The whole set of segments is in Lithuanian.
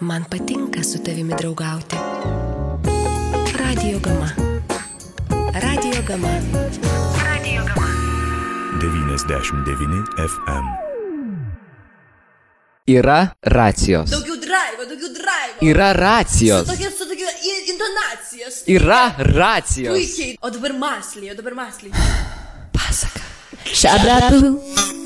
Man patinka su tavimi draugauti. Radio Gama. Radio Gama. Radio Gama. 99 FM. Yra racijos. Daugiau drive, daugiau drive. Yra racijos. Tokia su tokia intonacija. su- Yra racijos. Puikiai. O dabar masliai, o dabar masliai. Pasaka. Šabrapu.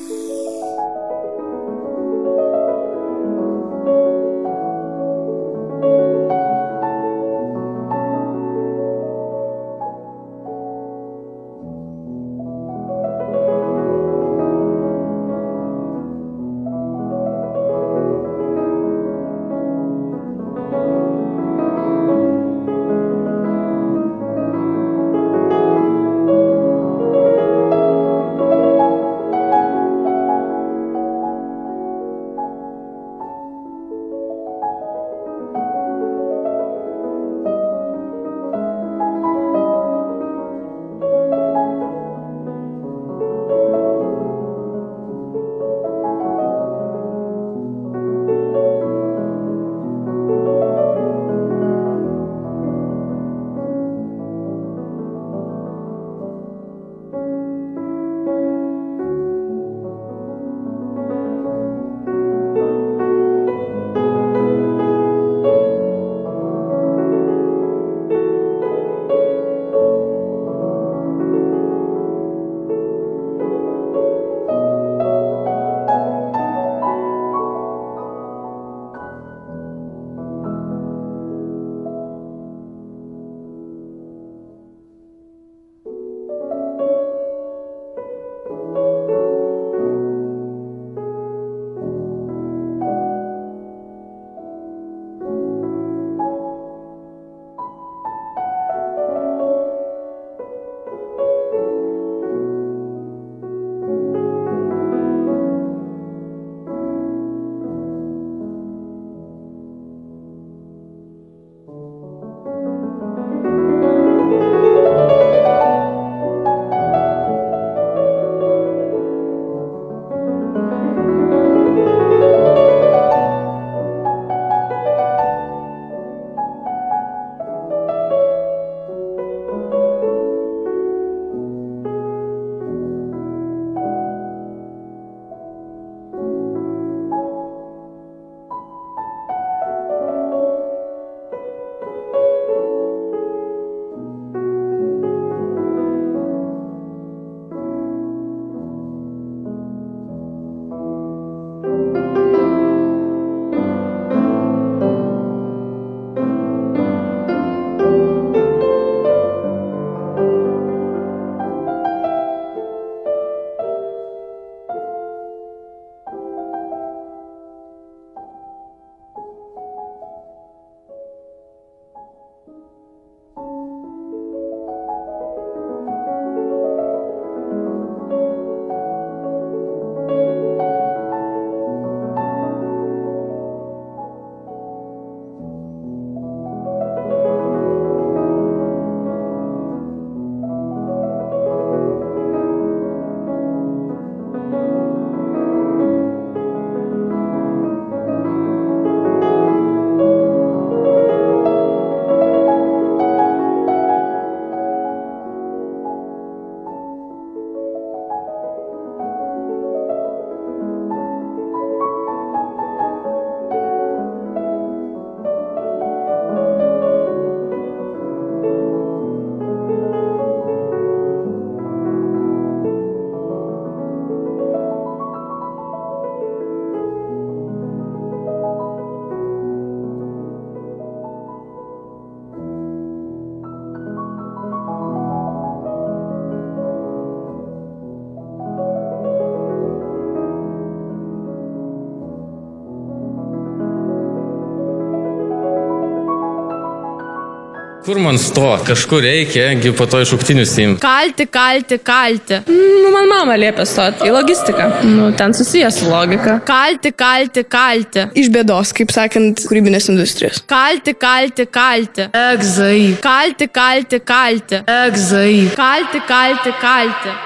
Kur man sto, kažkur reikia, gi po to iš šauktinių sim. Kalti, kalti, kalti. Nu, man mama liepia stoti į logistiką. Nu, ten susijęs su logika. Kalti, kalti, kalti. Iš bėdos, kaip sakant, kūrybinės industrijos. Kalti, kalti, kalti. Egzai. Kalti, kalti, kalti. Egzai. Kalti, kalti, kalti.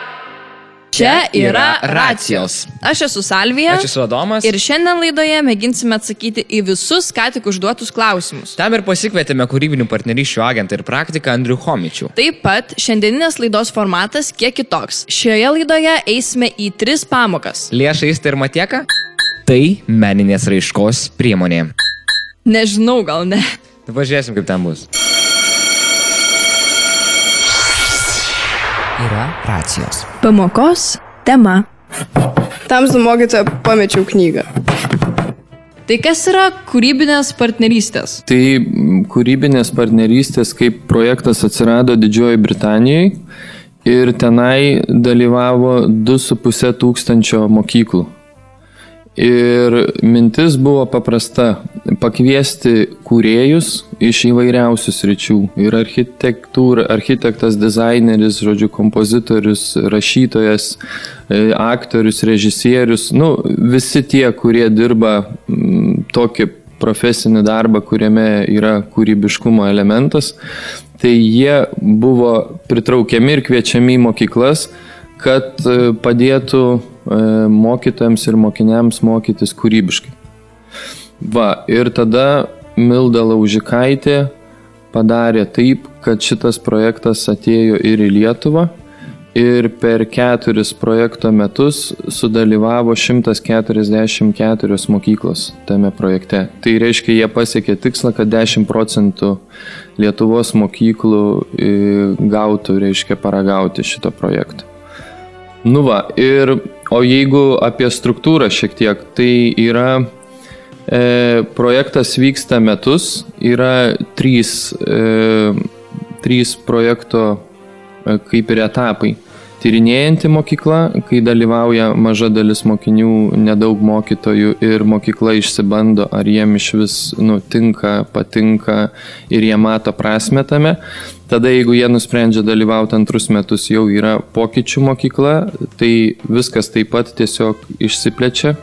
Čia yra racijos. Aš esu Salvija. Aš esu Adomas. Ir šiandien laidoje mėginsime atsakyti į visus ką tik užduotus klausimus. Tam ir pasikvietėme kūrybinių partnerysčių agentą ir praktiką Andrių Homičių. Taip pat šiandieninės laidos formatas kiek kitoks. Šioje laidoje eisime į tris pamokas. Lėšais tai ir matieka? Tai meninės raiškos priemonė. Nežinau, gal ne. Pažiūrėsim, kaip ten bus. Yra racijos. Pamokos tema. Tamsų mokytoją pamečiau knygą. Tai kas yra kūrybinės partnerystės? Tai kūrybinės partnerystės kaip projektas atsirado Didžioji Britanijoje ir tenai dalyvavo 2,5 tūkstančio mokyklų. Ir mintis buvo paprasta - pakviesti kūrėjus iš įvairiausių sričių. Ir architektūra, architektas, dizaineris, žodžiu, kompozitorius, rašytojas, e, aktorius, režisierius, nu, visi tie, kurie dirba m, tokį profesinį darbą, kuriame yra kūrybiškumo elementas, tai jie buvo pritraukiami ir kviečiami į mokyklas, kad e, padėtų mokytojams ir mokiniams mokytis kūrybiškai. Va, ir tada Milda Laužikaitė padarė taip, kad šitas projektas atėjo ir į Lietuvą ir per keturis projekto metus sudalyvavo 144 mokyklos tame projekte. Tai reiškia, jie pasiekė tikslą, kad 10 procentų Lietuvos mokyklų e, gautų, reiškia, paragauti šito projekto. Nu va, ir, o jeigu apie struktūrą šiek tiek, tai yra e, projektas vyksta metus, yra trys, e, trys projekto e, kaip ir etapai. Tyrinėjanti mokykla, kai dalyvauja maža dalis mokinių, nedaug mokytojų ir mokykla išsibando, ar jiem iš vis nutinka, patinka ir jie mato prasme tame. Tada, jeigu jie nusprendžia dalyvauti antrus metus, jau yra pokyčių mokykla, tai viskas taip pat tiesiog išsiplečia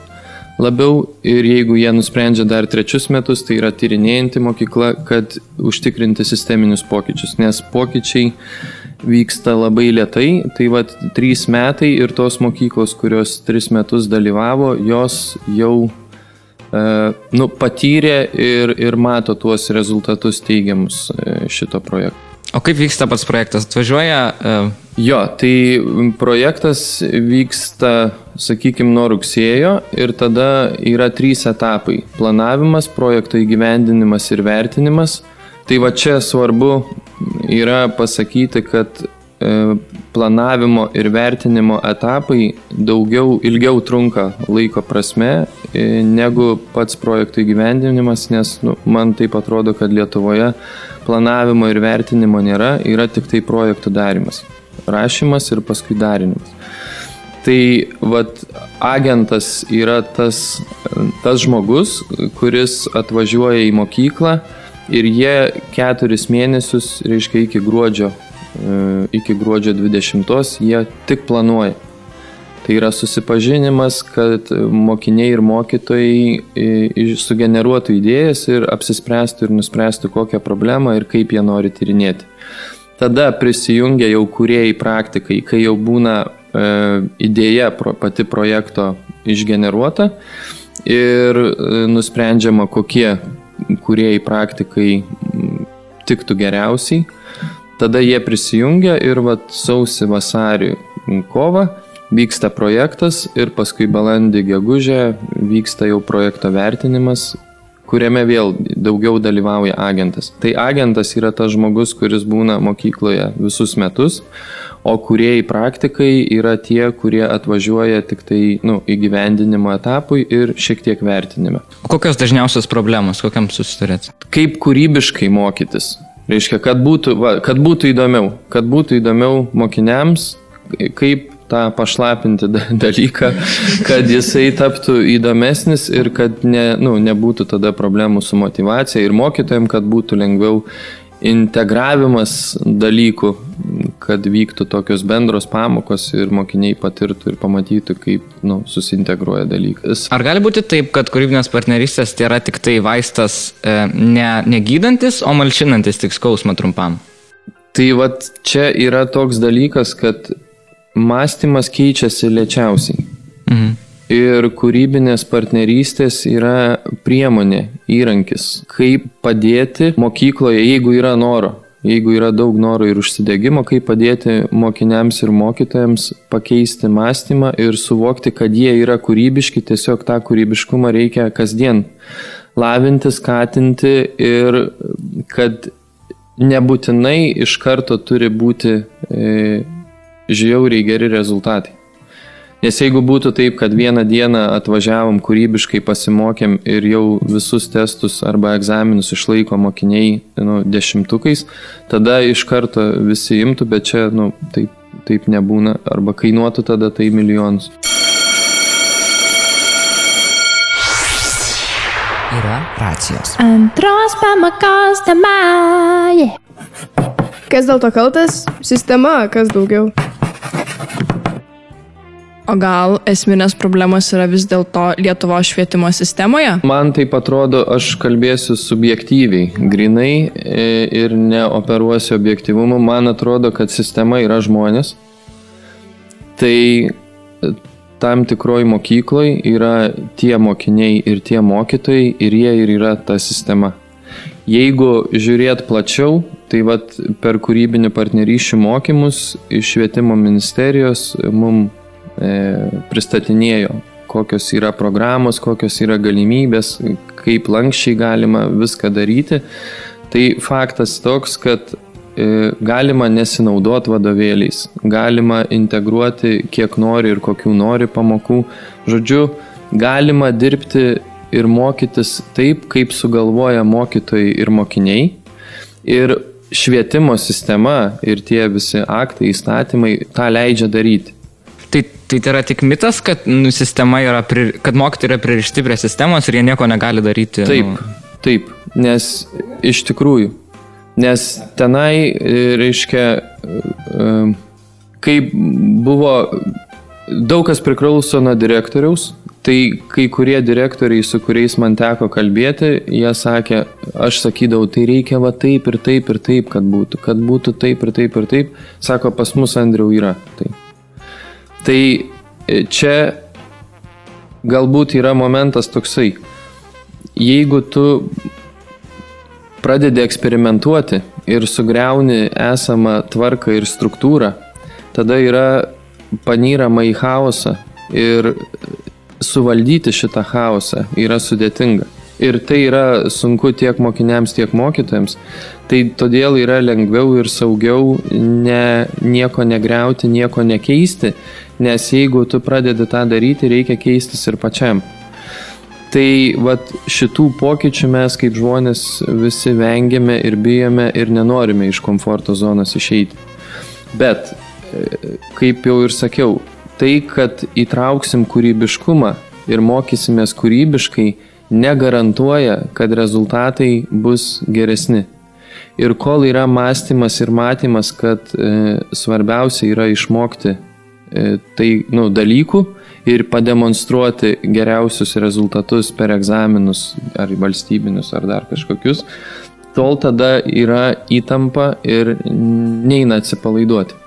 labiau ir jeigu jie nusprendžia dar trečius metus, tai yra tyrinėjanti mokykla, kad užtikrinti sisteminius pokyčius, nes pokyčiai vyksta labai lietai, tai vad trys metai ir tos mokyklos, kurios tris metus dalyvavo, jos jau e, nu, patyrė ir, ir mato tuos rezultatus teigiamus e, šito projekto. O kaip vyksta pats projektas? Atvažiuoja uh, Jo, tai projektas vyksta, sakykime, nuo rugsėjo ir tada yra trys etapai - planavimas, projekto įgyvendinimas ir vertinimas. Tai va čia svarbu yra pasakyti, kad e, planavimo ir vertinimo etapai daugiau, ilgiau trunka laiko prasme e, negu pats projekto įgyvendinimas, nes nu, man taip atrodo, kad Lietuvoje planavimo ir vertinimo nėra, yra tik tai projektų darimas rašymas ir paskui darinimas. Tai vat, agentas yra tas, tas žmogus, kuris atvažiuoja į mokyklą ir jie keturis mėnesius, reiškia iki gruodžio, e, iki gruodžio 20, jie tik planuoja. Tai yra susipažinimas, kad mokiniai ir mokytojai e, sugeneruotų idėjas ir apsispręstų ir nuspręstų kokią problemą ir kaip jie nori tyrinėti. Tada prisijungia jau kuriejai praktikai, kai jau būna e, idėja pati projekto išgeneruota ir e, nusprendžiama, kokie kuriejai praktikai tiktų geriausiai. Tada jie prisijungia ir vat, sausį, vasarį, kovą vyksta projektas ir paskui balandį, gegužę vyksta jau projekto vertinimas kuriame vėl daugiau dalyvauja agentas. Tai agentas yra tas žmogus, kuris būna mokykloje visus metus, o kuriejai praktikai yra tie, kurie atvažiuoja tik tai nu, įgyvendinimo etapui ir šiek tiek vertinime. Kokios dažniausios problemos, kokiam susiturėt? Kaip kūrybiškai mokytis? Reiškia, kad būtų, va, kad būtų įdomiau, kad būtų įdomiau mokiniams, kaip tą pašlapinti dalyką, kad jisai taptų įdomesnis ir kad ne, nu, nebūtų tada problemų su motivacija ir mokytojams, kad būtų lengviau integravimas dalykų, kad vyktų tokios bendros pamokos ir mokiniai patirtų ir pamatytų, kaip nu, susintegruoja dalykas. Ar gali būti taip, kad kūrybinės partnerystės tai yra tik tai vaistas e, ne, negydantis, o malšinantis tik skausmą trumpam? Tai vad čia yra toks dalykas, kad mąstymas keičiasi lėčiausiai. Mhm. Ir kūrybinės partnerystės yra priemonė, įrankis, kaip padėti mokykloje, jeigu yra noro, jeigu yra daug noro ir užsidėgymo, kaip padėti mokiniams ir mokytojams pakeisti mąstymą ir suvokti, kad jie yra kūrybiški, tiesiog tą kūrybiškumą reikia kasdien lavinti, skatinti ir kad nebūtinai iš karto turi būti e, žiauriai geri rezultatai. Nes jeigu būtų taip, kad vieną dieną atvažiavom kūrybiškai pasimokėm ir jau visus testus arba egzaminus išlaiko mokiniai nu, dešimtukais, tada iš karto visi imtų, bet čia nu, taip, taip nebūna arba kainuotų tada tai milijonus. Yra racijos. Antros pamokos tema. Yeah. Kas dėl to kaltas? Sistema, kas daugiau? O gal esminės problemos yra vis dėlto Lietuvos švietimo sistemoje? Man tai atrodo, aš kalbėsiu subjektyviai, grinai e, ir neoperuosiu objektivumu. Man atrodo, kad sistema yra žmonės. Tai e, tam tikroj mokykloj yra tie mokiniai ir tie mokytojai ir jie ir yra ta sistema. Jeigu žiūrėt plačiau, tai vat per kūrybinį partnerysčių mokymus iš švietimo ministerijos mums e, pristatinėjo, kokios yra programos, kokios yra galimybės, kaip lankščiai galima viską daryti. Tai faktas toks, kad e, galima nesinaudoti vadovėliais, galima integruoti kiek nori ir kokių nori pamokų. Žodžiu, galima dirbti ir mokytis taip, kaip sugalvoja mokytojai ir mokiniai. Ir švietimo sistema ir tie visi aktai, įstatymai tą leidžia daryti. Tai, tai tai yra tik mitas, kad nu, sistema yra, pri, kad mokytojai yra pririšti prie sistemos ir jie nieko negali daryti. Taip, Nu, taip, nes iš tikrųjų, nes tenai, e, reiškia, e, kai buvo, daug kas priklauso nuo direktoriaus, tai kai kurie direktoriai, su kuriais man teko kalbėti, jie sakė, aš sakydavau, tai reikia va taip ir taip ir taip, kad būtų, kad būtų taip ir taip ir taip, sako, pas mus Andriau yra. Tai e, čia galbūt yra momentas toksai, jeigu tu pradedi eksperimentuoti ir sugriauni esamą tvarką ir struktūrą, tada yra panyrama į chaosą ir suvaldyti šitą chaosą yra sudėtinga. Ir tai yra sunku tiek mokiniams, tiek mokytojams. Tai todėl yra lengviau ir saugiau ne, nieko negriauti, nieko nekeisti, nes jeigu tu pradedi tą daryti, reikia keistis ir pačiam. Tai vat, šitų pokyčių mes kaip žmonės visi vengiame ir bijome ir nenorime iš komforto zonos išeiti. Bet, e, kaip jau ir sakiau, tai, kad įtrauksim kūrybiškumą ir mokysimės kūrybiškai, negarantuoja, kad rezultatai bus geresni. Ir kol yra mąstymas ir matymas, kad e, svarbiausia yra išmokti e, tai nu, dalykų ir pademonstruoti geriausius rezultatus per egzaminus ar valstybinius ar dar kažkokius, tol tada yra įtampa ir neina atsipalaiduoti.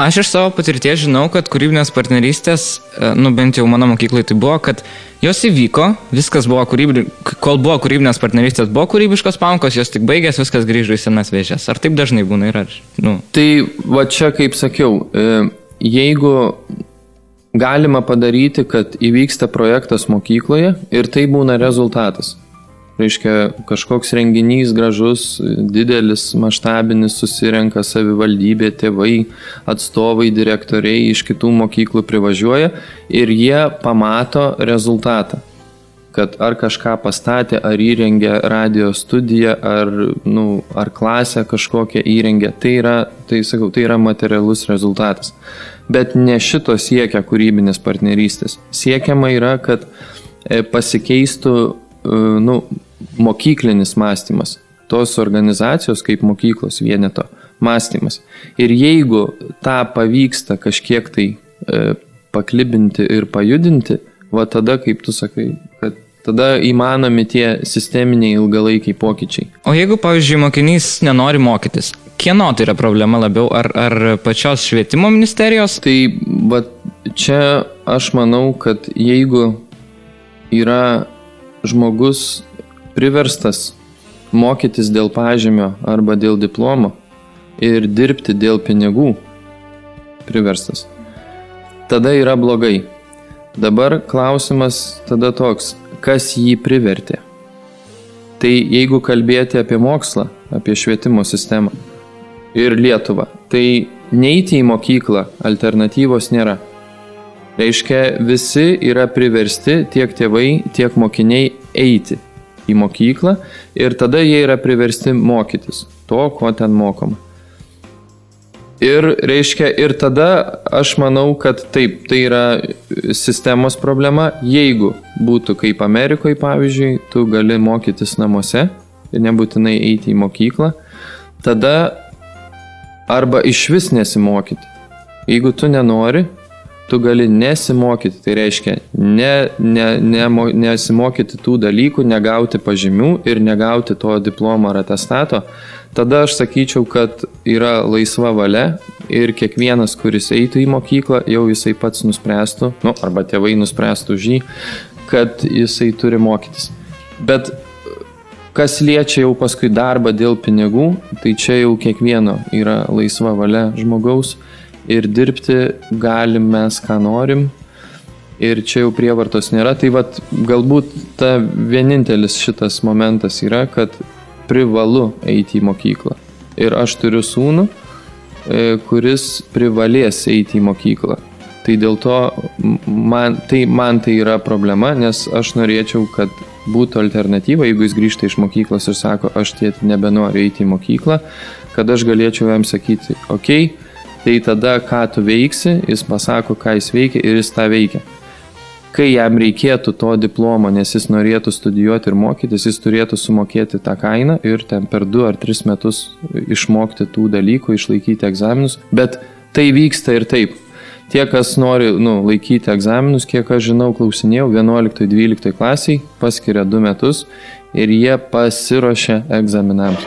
Aš iš savo patirties žinau, kad kūrybinės partnerystės, e, nu bent jau mano mokyklai tai buvo, kad jos įvyko, viskas buvo kūrybinė, kol buvo kūrybinės partnerystės, buvo kūrybiškos pamokos, jos tik baigės, viskas grįžo į senas vėžės. Ar taip dažnai būna ir ar, nu, Tai va čia, kaip sakiau, e, jeigu galima padaryti, kad įvyksta projektas mokykloje ir tai būna rezultatas. Reiškia, kažkoks renginys gražus, didelis, maštabinis, susirenka savivaldybė, tėvai, atstovai, direktoriai iš kitų mokyklų privažiuoja ir jie pamato rezultatą. Kad ar kažką pastatė, ar įrengė radio studiją, ar, nu, ar klasę kažkokią įrengė. Tai yra, tai sakau, tai yra materialus rezultatas. Bet ne šito siekia kūrybinės partnerystės. Siekiama yra, kad e, pasikeistų nu, mokyklinis mąstymas, tos organizacijos kaip mokyklos vieneto mąstymas. Ir jeigu tą pavyksta kažkiek tai e, paklibinti ir pajudinti, va tada, kaip tu sakai, kad Tada įmanomi tie sisteminiai ilgalaikiai pokyčiai. O jeigu, pavyzdžiui, mokinys nenori mokytis, kieno tai yra problema labiau, ar, ar pačios švietimo ministerijos? Tai va, čia aš manau, kad jeigu yra žmogus priverstas mokytis dėl pažymio arba dėl diplomo ir dirbti dėl pinigų priverstas, tada yra blogai. Dabar klausimas tada toks, kas jį privertė. Tai jeigu kalbėti apie mokslą, apie švietimo sistemą ir Lietuvą, tai neiti į mokyklą alternatyvos nėra. Reiškia, visi yra priversti tiek tėvai, tiek mokiniai eiti į mokyklą ir tada jie yra priversti mokytis to, ko ten mokoma. Ir reiškia, ir tada aš manau, kad taip, tai yra sistemos problema. Jeigu būtų kaip Amerikoje, pavyzdžiui, tu gali mokytis namuose ir nebūtinai eiti į mokyklą, tada arba iš vis nesimokyti. Jeigu tu nenori, tu gali nesimokyti, tai reiškia ne, ne, ne, nesimokyti tų dalykų, negauti pažymių ir negauti to diplomo ar atestato, tada aš sakyčiau, kad yra laisva valia ir kiekvienas, kuris eitų į mokyklą, jau jisai pats nuspręstų, nu, arba tėvai nuspręstų už jį, kad jisai turi mokytis. Bet kas liečia jau paskui darbą dėl pinigų, tai čia jau kiekvieno yra laisva valia žmogaus ir dirbti galim mes, ką norim. Ir čia jau prievartos nėra. Tai vad galbūt ta vienintelis šitas momentas yra, kad privalu eiti į mokyklą. Ir aš turiu sūnų, e, kuris privalės eiti į mokyklą. Tai dėl to man tai, man tai yra problema, nes aš norėčiau, kad būtų alternatyva, jeigu jis grįžta iš mokyklos ir sako, aš tiet nebenoriu eiti į mokyklą, kad aš galėčiau jam sakyti, okei, okay, tai tada ką tu veiksi, jis pasako, ką jis veikia ir jis tą veikia. Kai jam reikėtų to diplomo, nes jis norėtų studijuoti ir mokytis, jis turėtų sumokėti tą kainą ir ten per 2 ar 3 metus išmokti tų dalykų, išlaikyti egzaminus, bet tai vyksta ir taip. Tie, kas nori nu, laikyti egzaminus, kiek aš žinau, klausinėjau, 11-12 klasiai paskiria 2 metus ir jie pasiruošia egzaminams.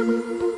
Música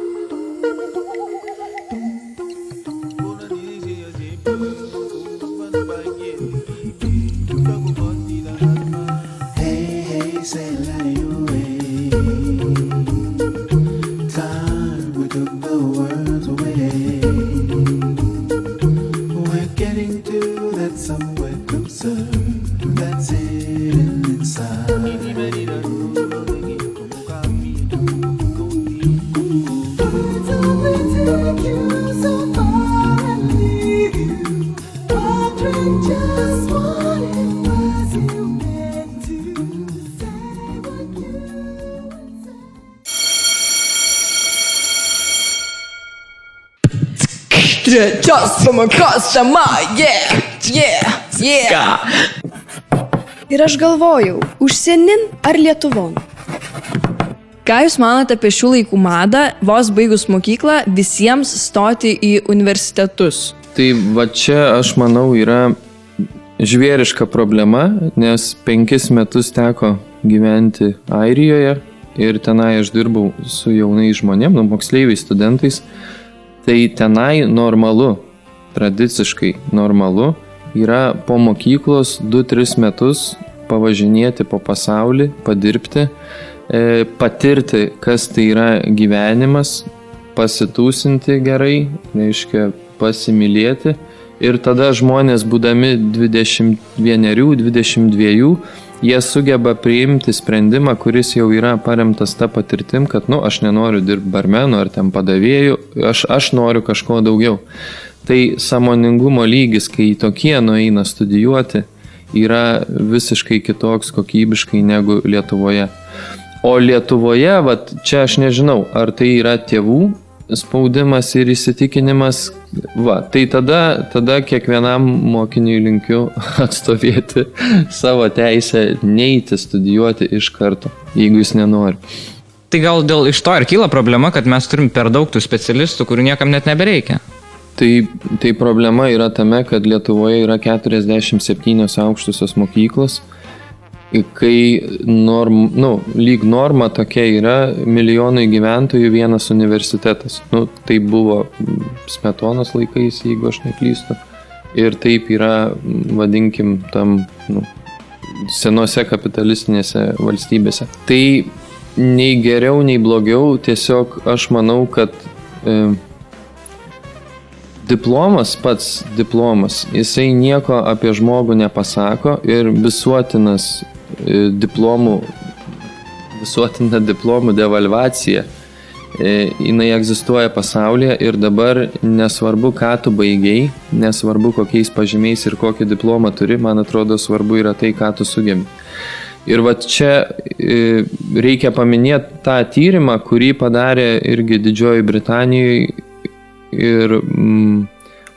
Trečios pamokos tema, yeah, yeah, yeah. Ir aš galvojau, užsienin ar Lietuvon? Ką Jūs manote apie šių laikų madą, vos baigus mokyklą, visiems stoti į universitetus? Tai va čia aš manau yra žvėriška problema, nes penkis metus teko gyventi Airijoje ir tenai aš dirbau su jaunais žmonėmis, nu, moksleiviais, studentais. Tai tenai normalu, tradiciškai normalu yra po mokyklos 2-3 metus pavažinėti po pasaulį, padirbti, e, patirti, kas tai yra gyvenimas, pasitūsinti gerai, reiškia pasimylėti. Ir tada žmonės, būdami 21-22, jie sugeba priimti sprendimą, kuris jau yra paremtas tą patirtim, kad, nu, aš nenoriu dirbti barmenu ar ten padavėjų, aš, aš noriu kažko daugiau. Tai samoningumo lygis, kai tokie nueina studijuoti, yra visiškai kitoks kokybiškai negu Lietuvoje. O Lietuvoje, vat, čia aš nežinau, ar tai yra tėvų spaudimas ir įsitikinimas, va, tai tada, tada kiekvienam mokiniui linkiu atstovėti savo teisę neiti studijuoti iš karto, jeigu jis nenori. Tai gal dėl iš to ir kyla problema, kad mes turim per daug tų specialistų, kurių niekam net nebereikia. Tai, tai problema yra tame, kad Lietuvoje yra 47 aukštusios mokyklos, kai norm, nu, lyg norma tokia yra milijonai gyventojų vienas universitetas. Nu, tai buvo smetonos laikais, jeigu aš neklystu. Ir taip yra, vadinkim, tam nu, senose kapitalistinėse valstybėse. Tai nei geriau, nei blogiau, tiesiog aš manau, kad e, diplomas, pats diplomas, jisai nieko apie žmogų nepasako ir visuotinas e, diplomų, visuotina diplomų devalvacija, e, jinai egzistuoja pasaulyje ir dabar nesvarbu, ką tu baigiai, nesvarbu, kokiais pažymiais ir kokį diplomą turi, man atrodo svarbu yra tai, ką tu sugebi. Ir va čia e, reikia paminėti tą tyrimą, kurį padarė irgi Didžioji Britanijoje ir mm,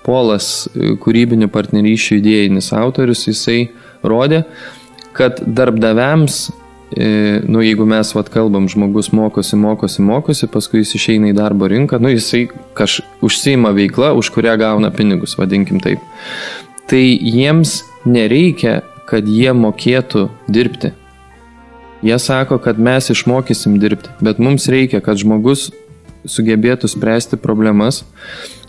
Polas, kūrybinių partnerysčių idėjinis autorius, jisai rodė, kad darbdaviams, e, nu jeigu mes vat kalbam, žmogus mokosi, mokosi, mokosi, paskui jis išeina į darbo rinką, nu jisai kaž užsima veiklą, už kurią gauna pinigus, vadinkim taip. Tai jiems nereikia, kad jie mokėtų dirbti. Jie sako, kad mes išmokysim dirbti, bet mums reikia, kad žmogus sugebėtų spręsti problemas,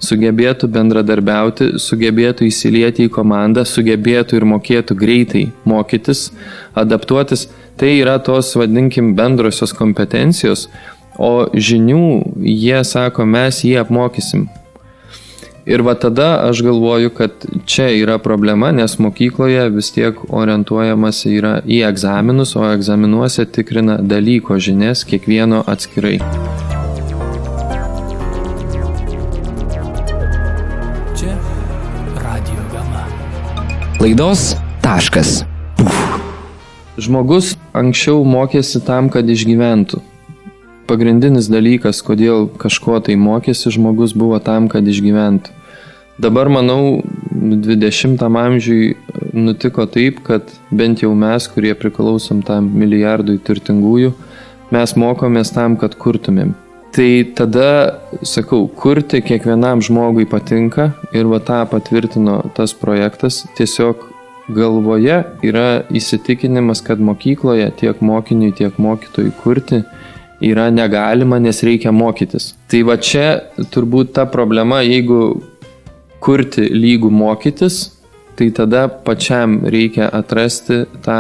sugebėtų bendradarbiauti, sugebėtų įsilieti į komandą, sugebėtų ir mokėtų greitai mokytis, adaptuotis. Tai yra tos, vadinkim, bendrosios kompetencijos, o žinių jie sako, mes jį apmokysim. Ir va tada aš galvoju, kad čia yra problema, nes mokykloje vis tiek orientuojamas yra į egzaminus, o egzaminuose tikrina dalyko žinias kiekvieno atskirai. Laidos taškas. Žmogus anksčiau mokėsi tam, kad išgyventų. Pagrindinis dalykas, kodėl kažko tai mokėsi žmogus, buvo tam, kad išgyventų. Dabar, manau, 20 amžiui nutiko taip, kad bent jau mes, kurie priklausom tam milijardui turtingųjų, mes mokomės tam, kad kurtumėm. Tai tada, sakau, kurti kiekvienam žmogui patinka ir va tą patvirtino tas projektas. Tiesiog galvoje yra įsitikinimas, kad mokykloje tiek mokiniui, tiek mokytojui kurti yra negalima, nes reikia mokytis. Tai va čia turbūt ta problema, jeigu kurti lygų mokytis, tai tada pačiam reikia atrasti tą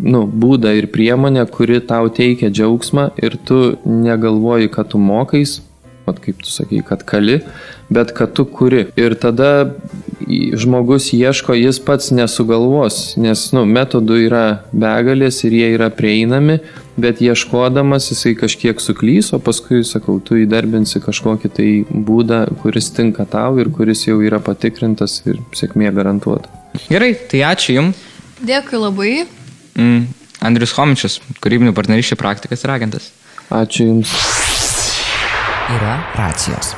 nu, būdą ir priemonę, kuri tau teikia džiaugsmą ir tu negalvoji, kad tu mokais, mat kaip tu sakai, kad kali, bet kad tu kuri. Ir tada žmogus ieško, jis pats nesugalvos, nes nu, metodų yra begalės ir jie yra prieinami, bet ieškodamas jisai kažkiek suklys, o paskui, sakau, tu įdarbinsi kažkokį tai būdą, kuris tinka tau ir kuris jau yra patikrintas ir sėkmė garantuota. Gerai, tai ačiū Jums. Dėkui labai. Mm, Andrius Homičius, kūrybinių partnerysčių praktikas ir agentas. Ačiū Jums. Yra racijos.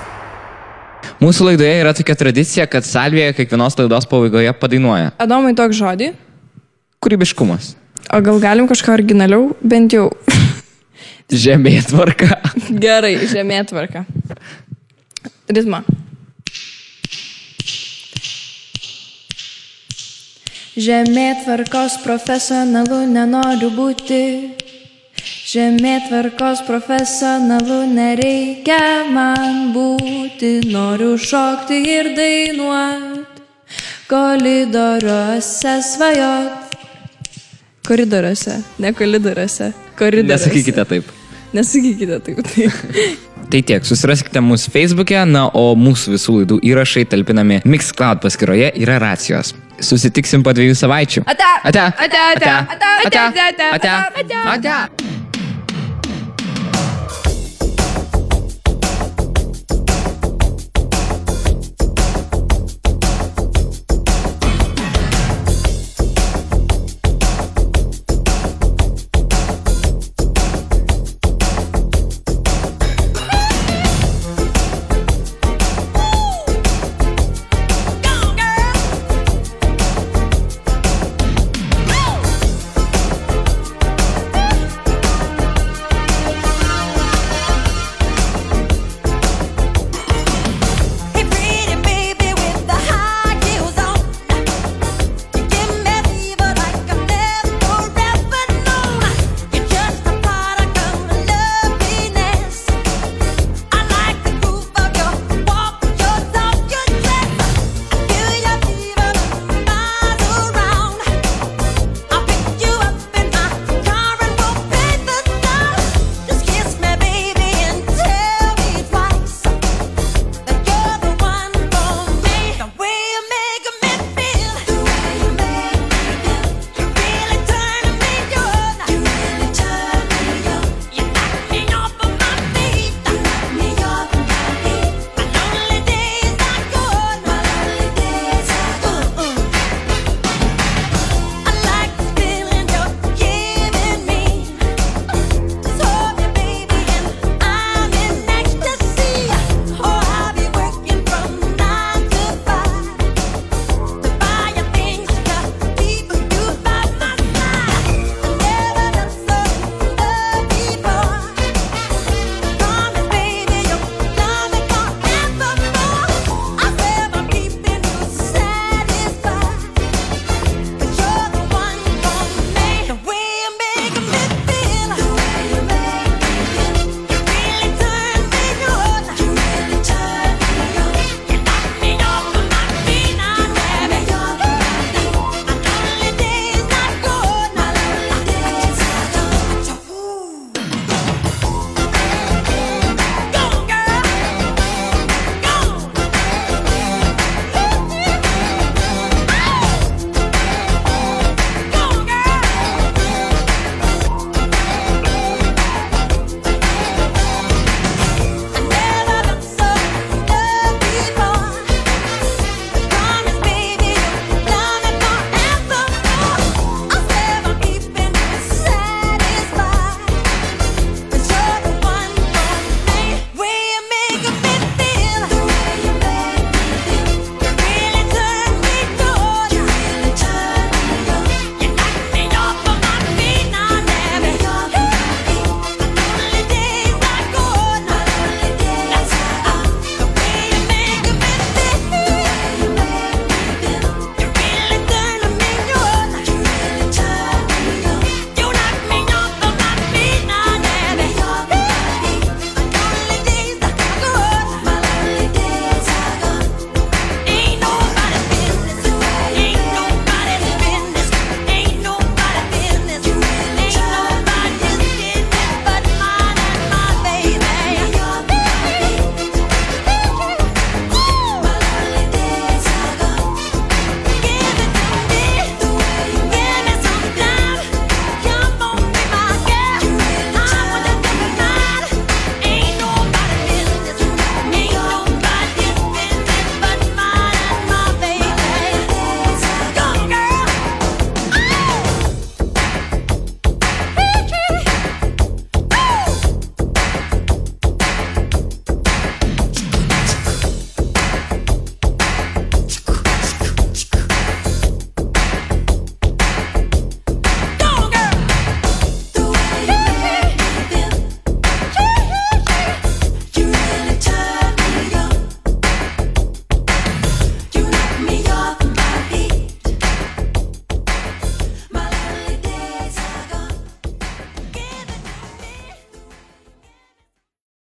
Mūsų laidoje yra tokia tradicija, kad Salvija kiekvienos laidos pabaigoje padainuoja. Adomai toks žodį. Kūrybiškumas. O gal galim kažką originaliau, bent jau. Žemėtvarka. Gerai, žemėtvarka. Ritma. Žemėtvarkos profesionalu nenoriu būti. Žemėtvarkos profesionalu nereikia man būti. Noriu šokti ir dainuot. Koridoriuose svajot. Koridoriuose, ne koridoriuose. Koridoriuose. Nesakykite taip. Nesakykite taip. taip. Tai tiek, susiraskite mūsų Facebook'e, na, o mūsų visų laidų įrašai talpinami Mixcloud paskyroje yra racijos. Susitiksim po dviejų savaičių. Ate! Ate, ate, ate, ate, ate, ate, ate, ate, ate. ate.